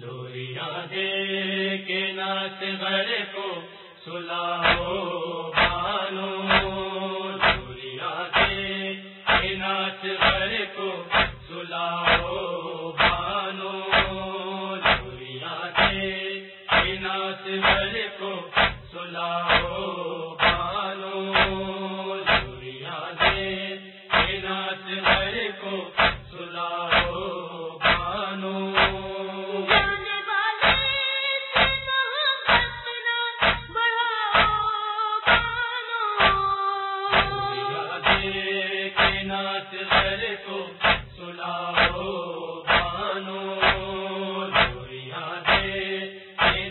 لوریا دے کے ناچ گھر کو سلاو بانو۔ لوریا دے کے ناچ گھر کو سلاو بانو۔ لوریا دے کے ناچ گھر کو سلاو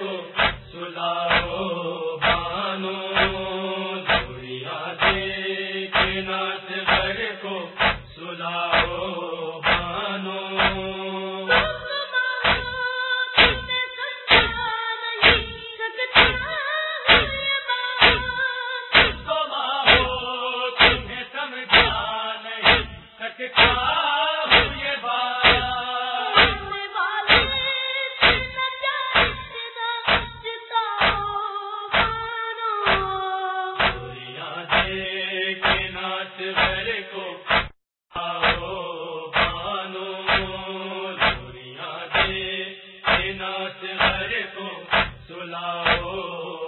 کو سلاو بانو۔ ہر کو سلاؤ۔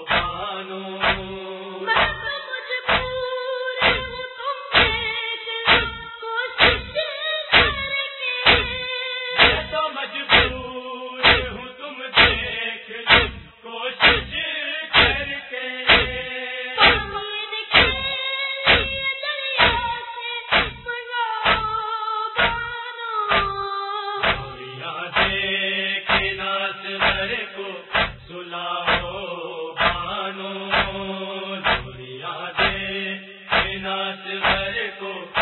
بنو دنیا دے بنا سر کو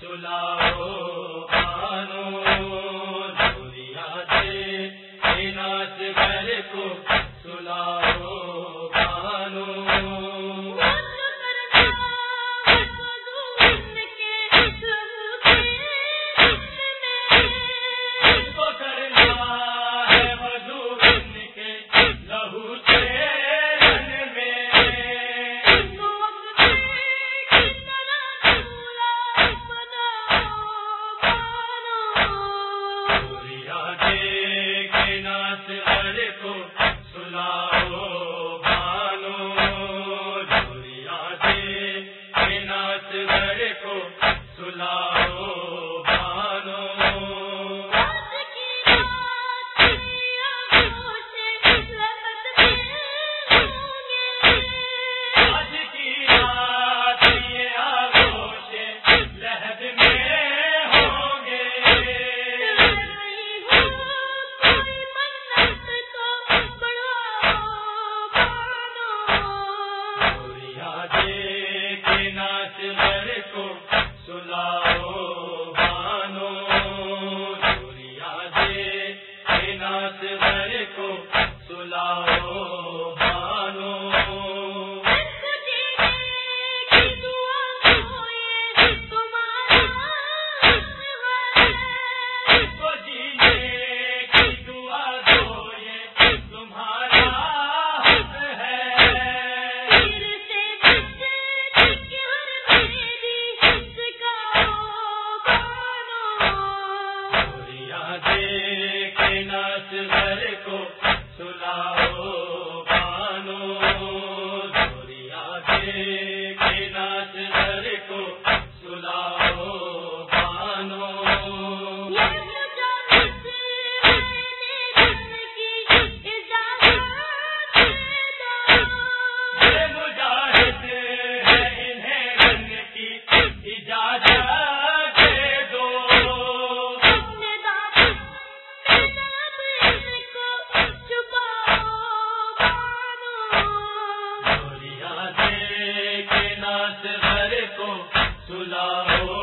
سلاؤ اللہ اس گھر کو سلاؤ بانو دوریا دے کے ناچ گھر کو سلاؤ بانو۔ سلاؤ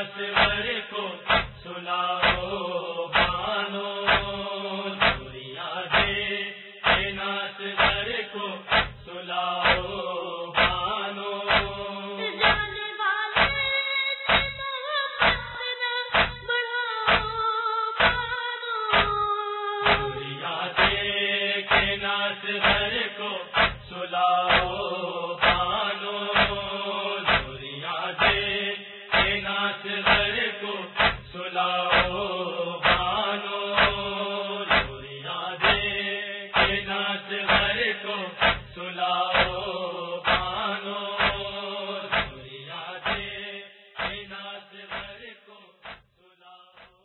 اصغر کو سلا